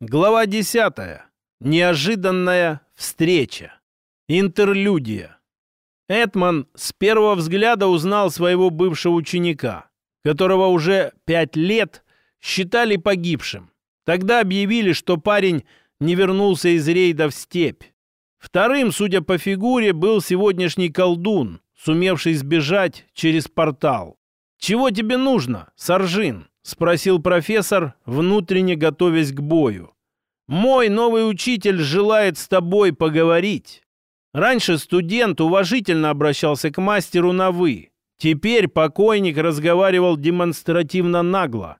Глава 10. Неожиданная встреча. Интерлюдия. Этман с первого взгляда узнал своего бывшего ученика, которого уже пять лет считали погибшим. Тогда объявили, что парень не вернулся из рейда в степь. Вторым, судя по фигуре, был сегодняшний колдун, сумевший сбежать через портал. «Чего тебе нужно, Саржин?» — спросил профессор, внутренне готовясь к бою. «Мой новый учитель желает с тобой поговорить». Раньше студент уважительно обращался к мастеру на «вы». Теперь покойник разговаривал демонстративно нагло.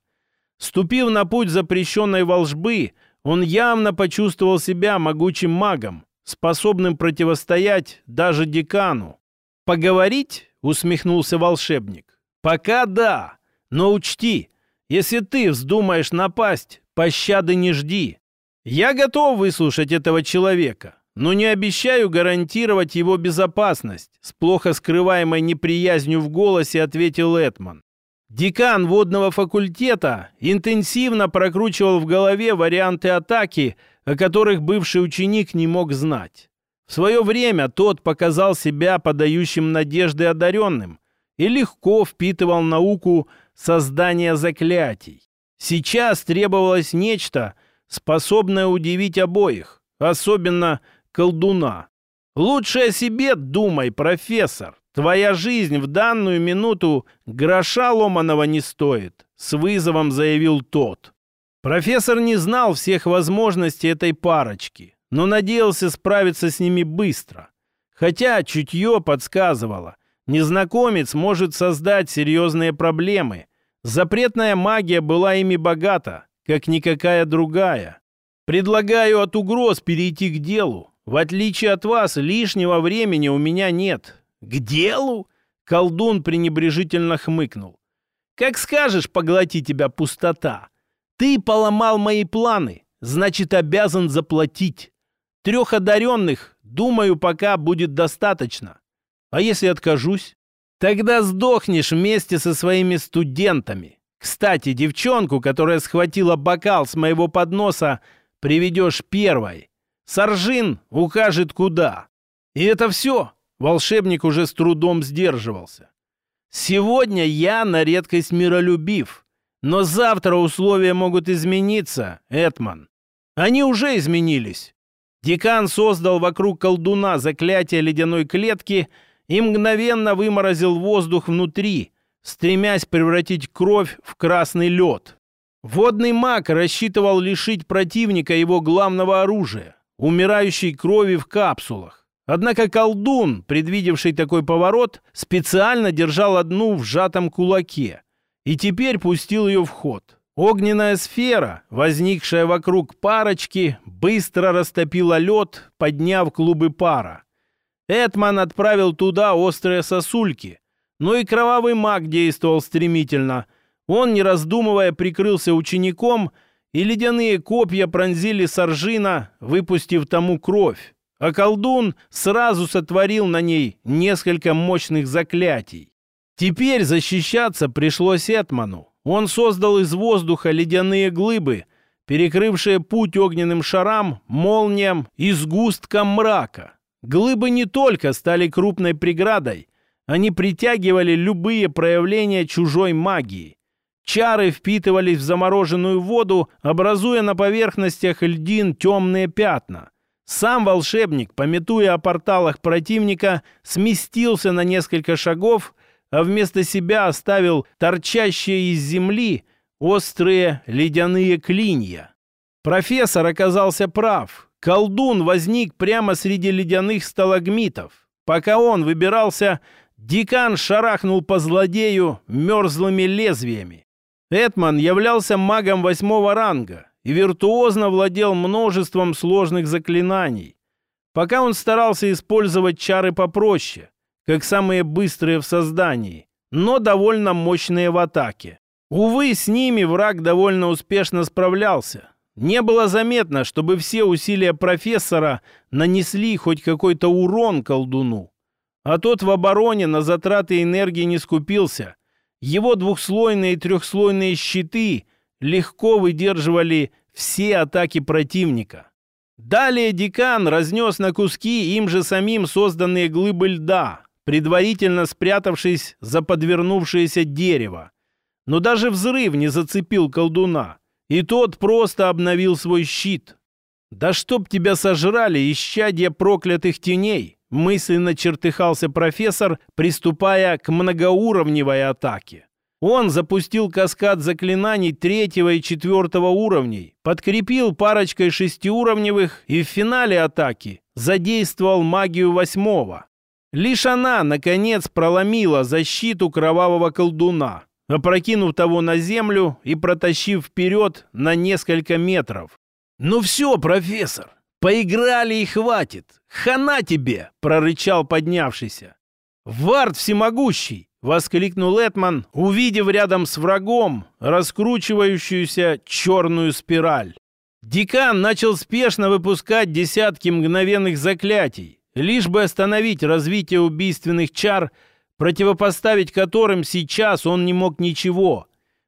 Ступив на путь запрещенной волжбы, он явно почувствовал себя могучим магом, способным противостоять даже декану. «Поговорить?» — усмехнулся волшебник. «Пока да, но учти, если ты вздумаешь напасть, пощады не жди. Я готов выслушать этого человека, но не обещаю гарантировать его безопасность», с плохо скрываемой неприязнью в голосе ответил Этман. Декан водного факультета интенсивно прокручивал в голове варианты атаки, о которых бывший ученик не мог знать. В свое время тот показал себя подающим надежды одаренным и легко впитывал науку создания заклятий. Сейчас требовалось нечто, способное удивить обоих, особенно колдуна. «Лучше о себе думай, профессор. Твоя жизнь в данную минуту гроша ломаного не стоит», — с вызовом заявил тот. Профессор не знал всех возможностей этой парочки, но надеялся справиться с ними быстро. Хотя чутье подсказывало, незнакомец может создать серьезные проблемы, Запретная магия была ими богата, как никакая другая. Предлагаю от угроз перейти к делу. В отличие от вас, лишнего времени у меня нет. К делу? Колдун пренебрежительно хмыкнул. Как скажешь, поглоти тебя пустота. Ты поломал мои планы, значит, обязан заплатить. Трех одаренных, думаю, пока будет достаточно. А если откажусь? Тогда сдохнешь вместе со своими студентами. Кстати, девчонку, которая схватила бокал с моего подноса, приведешь первой. Саржин укажет куда. И это все. Волшебник уже с трудом сдерживался. Сегодня я на редкость миролюбив. Но завтра условия могут измениться, Этман. Они уже изменились. Декан создал вокруг колдуна заклятие ледяной клетки — и мгновенно выморозил воздух внутри, стремясь превратить кровь в красный лед. Водный маг рассчитывал лишить противника его главного оружия — умирающей крови в капсулах. Однако колдун, предвидевший такой поворот, специально держал одну в сжатом кулаке и теперь пустил ее в ход. Огненная сфера, возникшая вокруг парочки, быстро растопила лед, подняв клубы пара. Этман отправил туда острые сосульки. Но и кровавый маг действовал стремительно. Он, не раздумывая, прикрылся учеником, и ледяные копья пронзили Саржина, выпустив тому кровь. А колдун сразу сотворил на ней несколько мощных заклятий. Теперь защищаться пришлось Этману. Он создал из воздуха ледяные глыбы, перекрывшие путь огненным шарам, молниям и сгусткам мрака. Глыбы не только стали крупной преградой, они притягивали любые проявления чужой магии. Чары впитывались в замороженную воду, образуя на поверхностях льдин темные пятна. Сам волшебник, пометуя о порталах противника, сместился на несколько шагов, а вместо себя оставил торчащие из земли острые ледяные клинья. Профессор оказался прав. Колдун возник прямо среди ледяных сталагмитов. Пока он выбирался, декан шарахнул по злодею мерзлыми лезвиями. Этман являлся магом восьмого ранга и виртуозно владел множеством сложных заклинаний. Пока он старался использовать чары попроще, как самые быстрые в создании, но довольно мощные в атаке. Увы, с ними враг довольно успешно справлялся, не было заметно, чтобы все усилия профессора нанесли хоть какой-то урон колдуну. А тот в обороне на затраты энергии не скупился. Его двухслойные и трехслойные щиты легко выдерживали все атаки противника. Далее декан разнес на куски им же самим созданные глыбы льда, предварительно спрятавшись за подвернувшееся дерево. Но даже взрыв не зацепил колдуна, и тот просто обновил свой щит. «Да чтоб тебя сожрали, исчадья проклятых теней!» мысленно чертыхался профессор, приступая к многоуровневой атаке. Он запустил каскад заклинаний третьего и четвертого уровней, подкрепил парочкой шестиуровневых и в финале атаки задействовал магию восьмого. Лишь она, наконец, проломила защиту кровавого колдуна, опрокинув того на землю и протащив вперед на несколько метров. «Ну все, профессор, поиграли и хватит. Хана тебе!» — прорычал поднявшийся. «Вард всемогущий! — воскликнул Этман, увидев рядом с врагом раскручивающуюся черную спираль. Декан начал спешно выпускать десятки мгновенных заклятий, лишь бы остановить развитие убийственных чар, противопоставить которым сейчас он не мог ничего.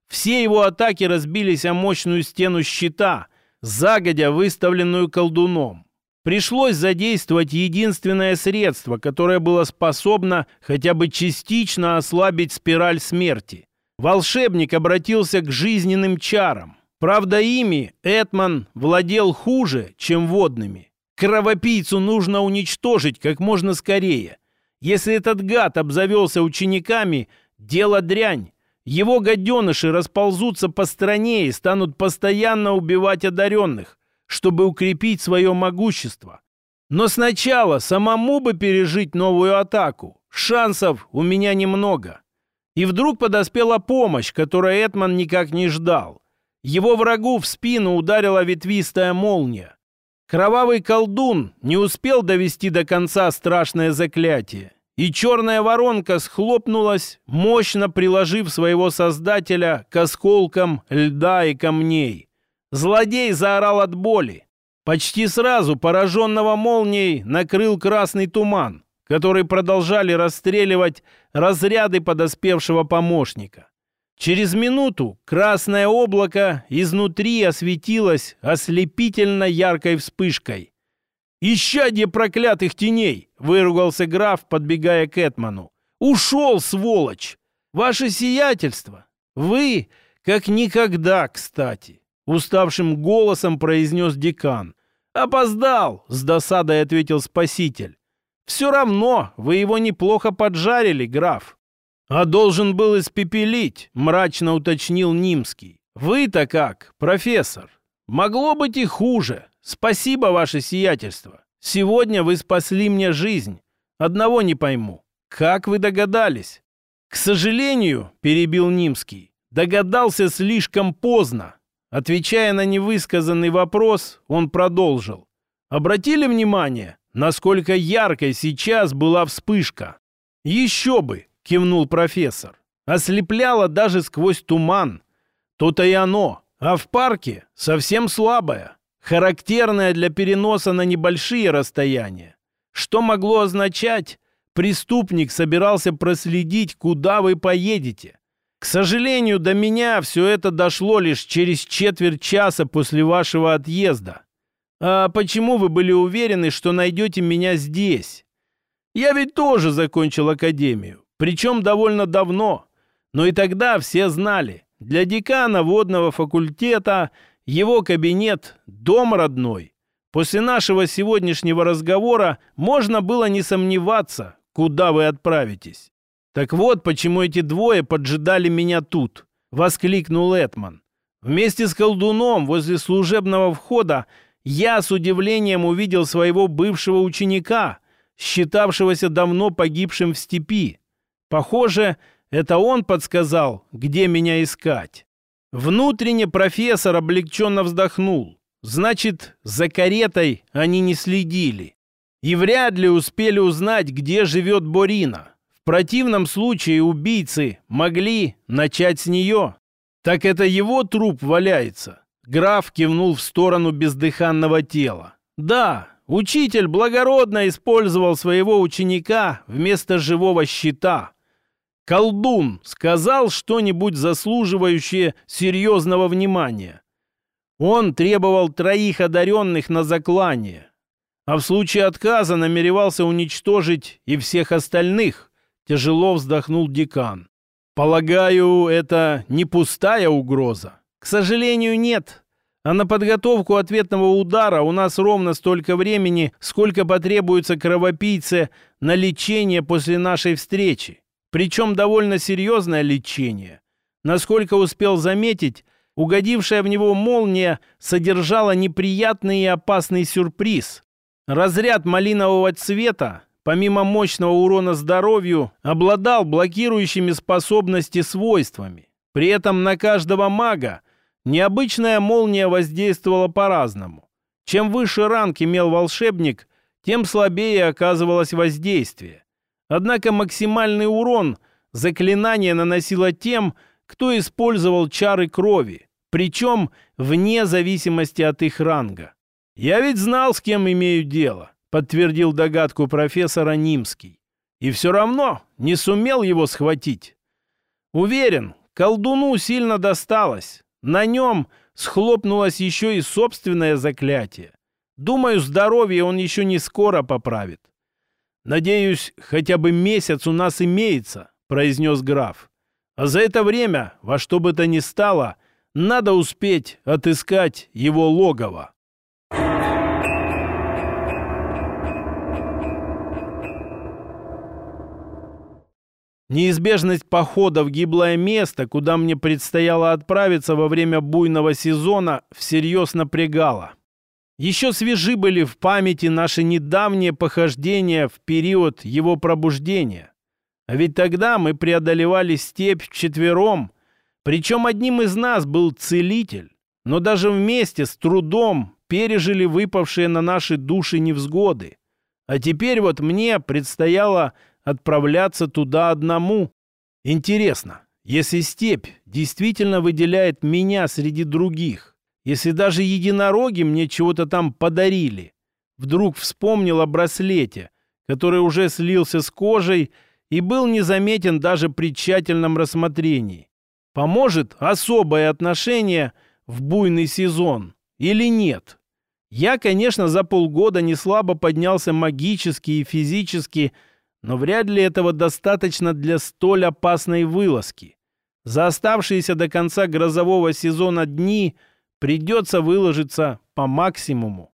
Все его атаки разбились о мощную стену щита, загодя выставленную колдуном. Пришлось задействовать единственное средство, которое было способно хотя бы частично ослабить спираль смерти. Волшебник обратился к жизненным чарам. Правда, ими Этман владел хуже, чем водными. Кровопийцу нужно уничтожить как можно скорее. Если этот гад обзавелся учениками, дело дрянь. Его гаденыши расползутся по стране и станут постоянно убивать одаренных чтобы укрепить свое могущество. Но сначала самому бы пережить новую атаку. Шансов у меня немного. И вдруг подоспела помощь, которую Этман никак не ждал. Его врагу в спину ударила ветвистая молния. Кровавый колдун не успел довести до конца страшное заклятие, и черная воронка схлопнулась, мощно приложив своего создателя к осколкам льда и камней. Злодей заорал от боли. Почти сразу пораженного молнией накрыл красный туман, который продолжали расстреливать разряды подоспевшего помощника. Через минуту красное облако изнутри осветилось ослепительно яркой вспышкой. «Исчадье проклятых теней!» — выругался граф, подбегая к Этману. «Ушел, сволочь! Ваше сиятельство! Вы, как никогда, кстати!» Уставшим голосом произнес декан. «Опоздал!» — с досадой ответил спаситель. «Все равно вы его неплохо поджарили, граф». «А должен был испепелить», — мрачно уточнил Нимский. «Вы-то как, профессор? Могло быть и хуже. Спасибо, ваше сиятельство. Сегодня вы спасли мне жизнь. Одного не пойму. Как вы догадались?» «К сожалению», — перебил Нимский, — «догадался слишком поздно. Отвечая на невысказанный вопрос, он продолжил. Обратили внимание, насколько яркой сейчас была вспышка? Еще бы, кивнул профессор. Ослепляло даже сквозь туман. То-то и оно. А в парке совсем слабое, характерное для переноса на небольшие расстояния. Что могло означать? Преступник собирался проследить, куда вы поедете. К сожалению, до меня все это дошло лишь через четверть часа после вашего отъезда. А почему вы были уверены, что найдете меня здесь? Я ведь тоже закончил академию, причем довольно давно. Но и тогда все знали, для декана водного факультета его кабинет – дом родной. После нашего сегодняшнего разговора можно было не сомневаться, куда вы отправитесь. «Так вот, почему эти двое поджидали меня тут!» — воскликнул Этман. «Вместе с колдуном возле служебного входа я с удивлением увидел своего бывшего ученика, считавшегося давно погибшим в степи. Похоже, это он подсказал, где меня искать». Внутренне профессор облегченно вздохнул. Значит, за каретой они не следили. И вряд ли успели узнать, где живет Борина. В противном случае убийцы могли начать с нее. Так это его труп валяется. Граф кивнул в сторону бездыханного тела. Да, учитель благородно использовал своего ученика вместо живого щита. Колдун сказал что-нибудь заслуживающее серьезного внимания. Он требовал троих одаренных на заклание, а в случае отказа намеревался уничтожить и всех остальных, тяжело вздохнул декан. Полагаю, это не пустая угроза? К сожалению, нет. А на подготовку ответного удара у нас ровно столько времени, сколько потребуется кровопийце на лечение после нашей встречи. Причем довольно серьезное лечение. Насколько успел заметить, угодившая в него молния содержала неприятный и опасный сюрприз. Разряд малинового цвета, помимо мощного урона здоровью, обладал блокирующими способности свойствами. При этом на каждого мага необычная молния воздействовала по-разному. Чем выше ранг имел волшебник, тем слабее оказывалось воздействие. Однако максимальный урон заклинание наносило тем, кто использовал чары крови, причем вне зависимости от их ранга. «Я ведь знал, с кем имею дело», — подтвердил догадку профессора Нимский. «И все равно не сумел его схватить. Уверен, колдуну сильно досталось. На нем схлопнулось еще и собственное заклятие. Думаю, здоровье он еще не скоро поправит. «Надеюсь, хотя бы месяц у нас имеется», — произнес граф. «А за это время, во что бы то ни стало, надо успеть отыскать его логово». Неизбежность похода в гиблое место, куда мне предстояло отправиться во время буйного сезона, всерьез напрягала. Еще свежи были в памяти наши недавние похождения в период его пробуждения. А ведь тогда мы преодолевали степь вчетвером, причем одним из нас был целитель, но даже вместе с трудом пережили выпавшие на наши души невзгоды. А теперь вот мне предстояло отправляться туда одному. Интересно, если степь действительно выделяет меня среди других, если даже единороги мне чего-то там подарили, вдруг вспомнил о браслете, который уже слился с кожей и был незаметен даже при тщательном рассмотрении. Поможет особое отношение в буйный сезон или нет? Я, конечно, за полгода не слабо поднялся магически и физически, но вряд ли этого достаточно для столь опасной вылазки. За оставшиеся до конца грозового сезона дни придется выложиться по максимуму.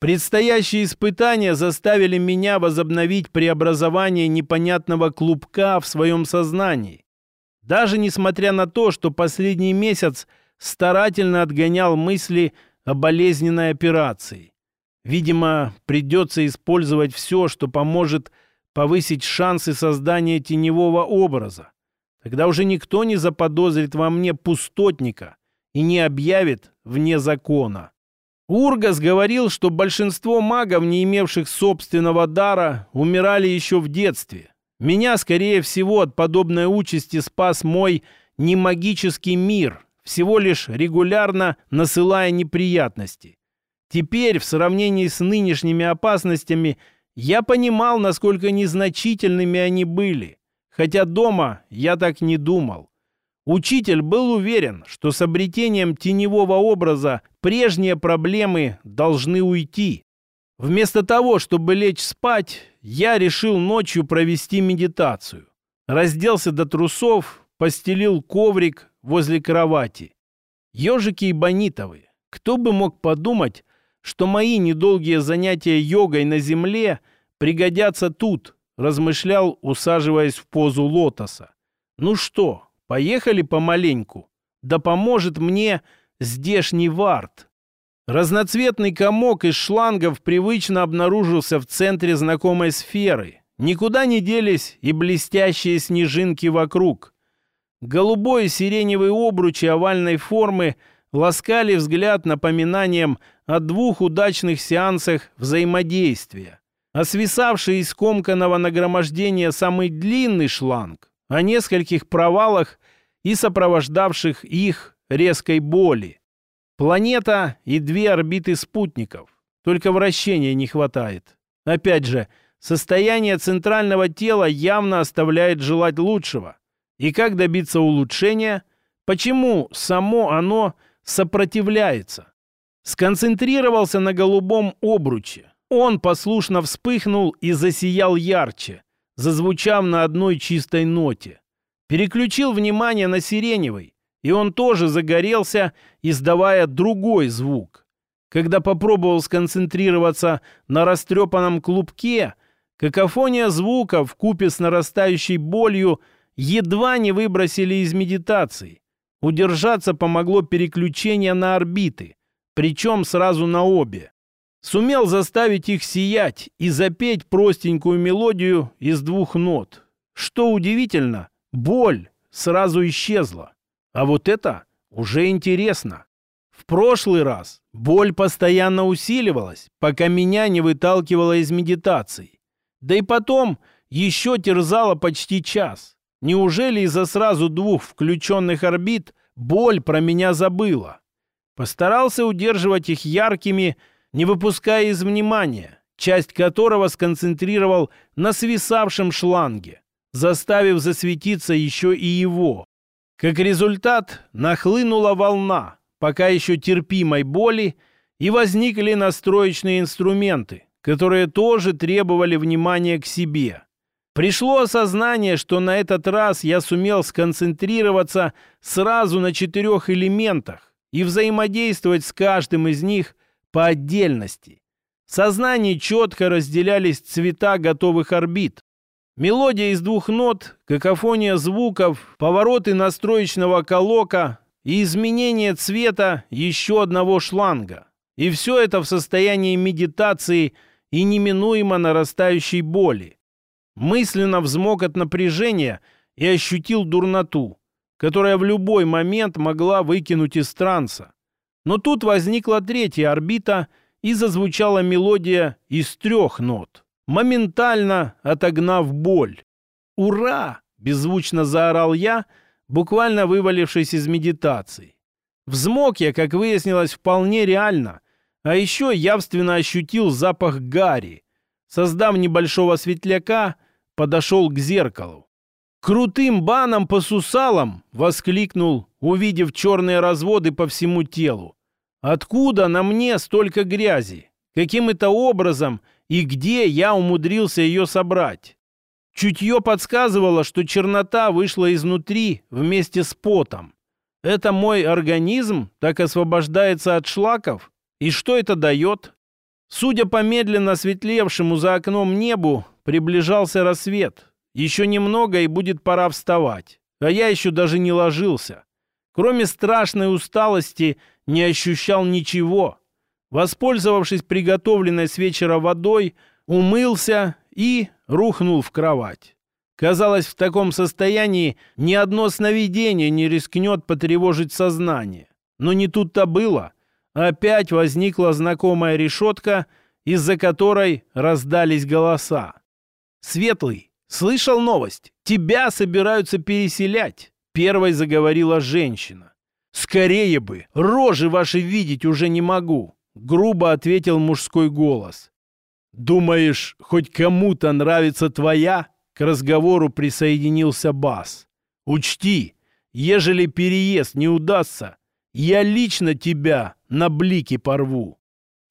Предстоящие испытания заставили меня возобновить преобразование непонятного клубка в своем сознании. Даже несмотря на то, что последний месяц старательно отгонял мысли о болезненной операции. Видимо, придется использовать все, что поможет повысить шансы создания теневого образа. Тогда уже никто не заподозрит во мне пустотника и не объявит вне закона. Ургас говорил, что большинство магов, не имевших собственного дара, умирали еще в детстве. Меня, скорее всего, от подобной участи спас мой немагический мир, всего лишь регулярно насылая неприятности. Теперь, в сравнении с нынешними опасностями, я понимал, насколько незначительными они были, хотя дома я так не думал. Учитель был уверен, что с обретением теневого образа прежние проблемы должны уйти. Вместо того, чтобы лечь спать, я решил ночью провести медитацию. Разделся до трусов, постелил коврик возле кровати. Ежики и бонитовые. Кто бы мог подумать, что мои недолгие занятия йогой на земле пригодятся тут, размышлял, усаживаясь в позу лотоса. Ну что, поехали помаленьку? Да поможет мне здешний вард. Разноцветный комок из шлангов привычно обнаружился в центре знакомой сферы. Никуда не делись и блестящие снежинки вокруг. Голубой и сиреневый обручи овальной формы ласкали взгляд напоминанием о двух удачных сеансах взаимодействия. А свисавший из комканого нагромождения самый длинный шланг, о нескольких провалах и сопровождавших их резкой боли. Планета и две орбиты спутников. Только вращения не хватает. Опять же, состояние центрального тела явно оставляет желать лучшего. И как добиться улучшения? Почему само оно сопротивляется? Сконцентрировался на голубом обруче. Он послушно вспыхнул и засиял ярче, зазвучав на одной чистой ноте. Переключил внимание на сиреневый, и он тоже загорелся, издавая другой звук. Когда попробовал сконцентрироваться на растрепанном клубке, какофония звуков купе с нарастающей болью едва не выбросили из медитации. Удержаться помогло переключение на орбиты, причем сразу на обе. Сумел заставить их сиять и запеть простенькую мелодию из двух нот. Что удивительно, боль сразу исчезла. А вот это уже интересно. В прошлый раз боль постоянно усиливалась, пока меня не выталкивала из медитации. Да и потом еще терзала почти час. Неужели из-за сразу двух включенных орбит боль про меня забыла? Постарался удерживать их яркими, не выпуская из внимания, часть которого сконцентрировал на свисавшем шланге, заставив засветиться еще и его. Как результат, нахлынула волна, пока еще терпимой боли, и возникли настроечные инструменты, которые тоже требовали внимания к себе. Пришло осознание, что на этот раз я сумел сконцентрироваться сразу на четырех элементах и взаимодействовать с каждым из них по отдельности. В сознании четко разделялись цвета готовых орбит. Мелодия из двух нот, какофония звуков, повороты настроечного колока и изменение цвета еще одного шланга. И все это в состоянии медитации и неминуемо нарастающей боли. Мысленно взмок от напряжения и ощутил дурноту, которая в любой момент могла выкинуть из транса. Но тут возникла третья орбита и зазвучала мелодия из трех нот, моментально отогнав боль. «Ура!» — беззвучно заорал я, буквально вывалившись из медитации. Взмок я, как выяснилось, вполне реально, а еще явственно ощутил запах гари. Создав небольшого светляка, подошел к зеркалу. «Крутым баном по сусалам!» — воскликнул, увидев черные разводы по всему телу. «Откуда на мне столько грязи? Каким это образом и где я умудрился ее собрать?» Чутье подсказывало, что чернота вышла изнутри вместе с потом. Это мой организм так освобождается от шлаков? И что это дает? Судя по медленно светлевшему за окном небу, Приближался рассвет. Еще немного, и будет пора вставать. А я еще даже не ложился. Кроме страшной усталости, не ощущал ничего. Воспользовавшись приготовленной с вечера водой, умылся и рухнул в кровать. Казалось, в таком состоянии ни одно сновидение не рискнет потревожить сознание. Но не тут-то было. Опять возникла знакомая решетка, из-за которой раздались голоса. «Светлый, слышал новость? Тебя собираются переселять!» Первой заговорила женщина. «Скорее бы! Рожи ваши видеть уже не могу!» Грубо ответил мужской голос. «Думаешь, хоть кому-то нравится твоя?» К разговору присоединился Бас. «Учти, ежели переезд не удастся, я лично тебя на блики порву.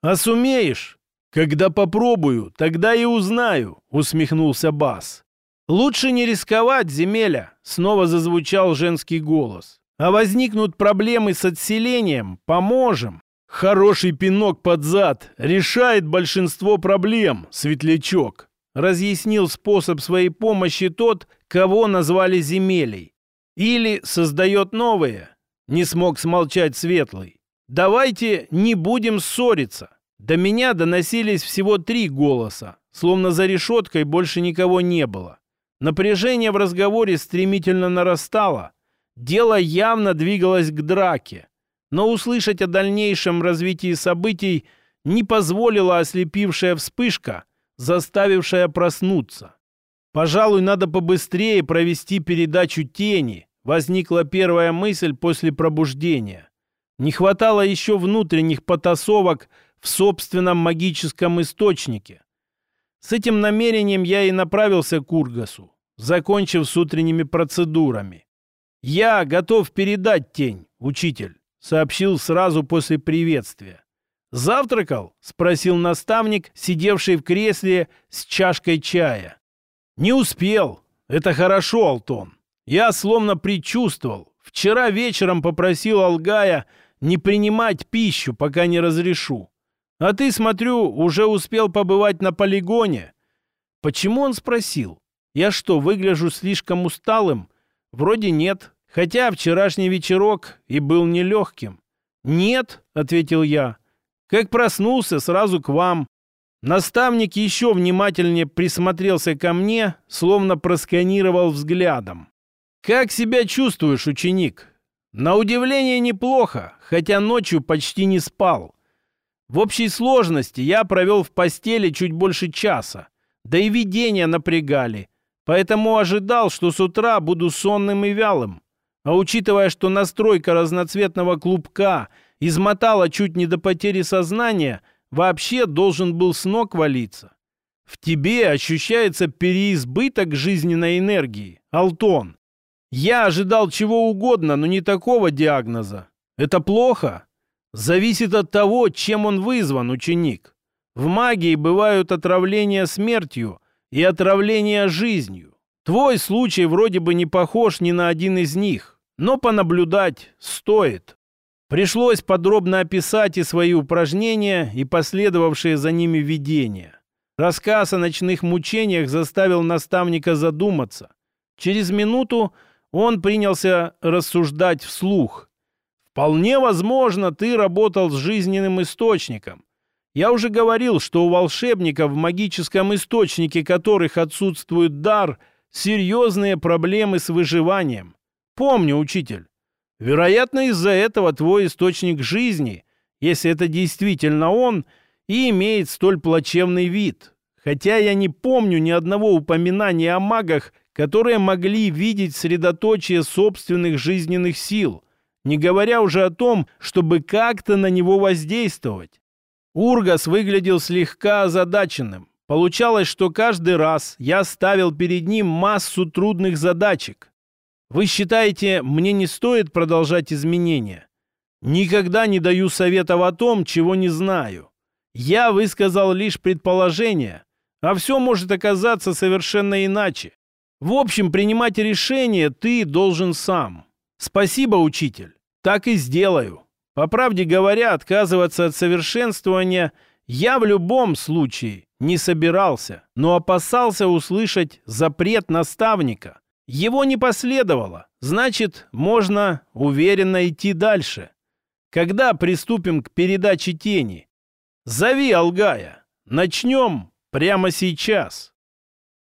А сумеешь, «Когда попробую, тогда и узнаю», — усмехнулся Бас. «Лучше не рисковать, земеля», — снова зазвучал женский голос. «А возникнут проблемы с отселением, поможем». «Хороший пинок под зад решает большинство проблем, светлячок», разъяснил способ своей помощи тот, кого назвали земелей. «Или создает новые», — не смог смолчать Светлый. «Давайте не будем ссориться. До меня доносились всего три голоса, словно за решеткой больше никого не было. Напряжение в разговоре стремительно нарастало. Дело явно двигалось к драке. Но услышать о дальнейшем развитии событий не позволила ослепившая вспышка, заставившая проснуться. «Пожалуй, надо побыстрее провести передачу тени», возникла первая мысль после пробуждения. Не хватало еще внутренних потасовок в собственном магическом источнике. С этим намерением я и направился к Ургасу, закончив с утренними процедурами. «Я готов передать тень, учитель», — сообщил сразу после приветствия. «Завтракал?» — спросил наставник, сидевший в кресле с чашкой чая. «Не успел. Это хорошо, Алтон. Я словно предчувствовал. Вчера вечером попросил Алгая не принимать пищу, пока не разрешу. А ты, смотрю, уже успел побывать на полигоне. Почему он спросил? Я что, выгляжу слишком усталым? Вроде нет, хотя вчерашний вечерок и был нелегким. «Нет», — ответил я. «Как проснулся, сразу к вам». Наставник еще внимательнее присмотрелся ко мне, словно просканировал взглядом. «Как себя чувствуешь, ученик?» «На удивление неплохо, хотя ночью почти не спал. В общей сложности я провел в постели чуть больше часа, да и видения напрягали, поэтому ожидал, что с утра буду сонным и вялым. А учитывая, что настройка разноцветного клубка измотала чуть не до потери сознания, вообще должен был с ног валиться. В тебе ощущается переизбыток жизненной энергии, Алтон. Я ожидал чего угодно, но не такого диагноза. Это плохо? Зависит от того, чем он вызван, ученик. В магии бывают отравления смертью и отравления жизнью. Твой случай вроде бы не похож ни на один из них но понаблюдать стоит. Пришлось подробно описать и свои упражнения, и последовавшие за ними видения. Рассказ о ночных мучениях заставил наставника задуматься. Через минуту он принялся рассуждать вслух. «Вполне возможно, ты работал с жизненным источником. Я уже говорил, что у волшебников в магическом источнике, которых отсутствует дар, серьезные проблемы с выживанием. Помню, учитель. Вероятно, из-за этого твой источник жизни, если это действительно он, и имеет столь плачевный вид. Хотя я не помню ни одного упоминания о магах, которые могли видеть средоточие собственных жизненных сил, не говоря уже о том, чтобы как-то на него воздействовать. Ургас выглядел слегка озадаченным. Получалось, что каждый раз я ставил перед ним массу трудных задачек, вы считаете, мне не стоит продолжать изменения? Никогда не даю советов о том, чего не знаю. Я высказал лишь предположение, а все может оказаться совершенно иначе. В общем, принимать решение ты должен сам. Спасибо, учитель. Так и сделаю. По правде говоря, отказываться от совершенствования я в любом случае не собирался, но опасался услышать запрет наставника. Его не последовало, значит, можно уверенно идти дальше. Когда приступим к передаче тени? Зови Алгая. Начнем прямо сейчас.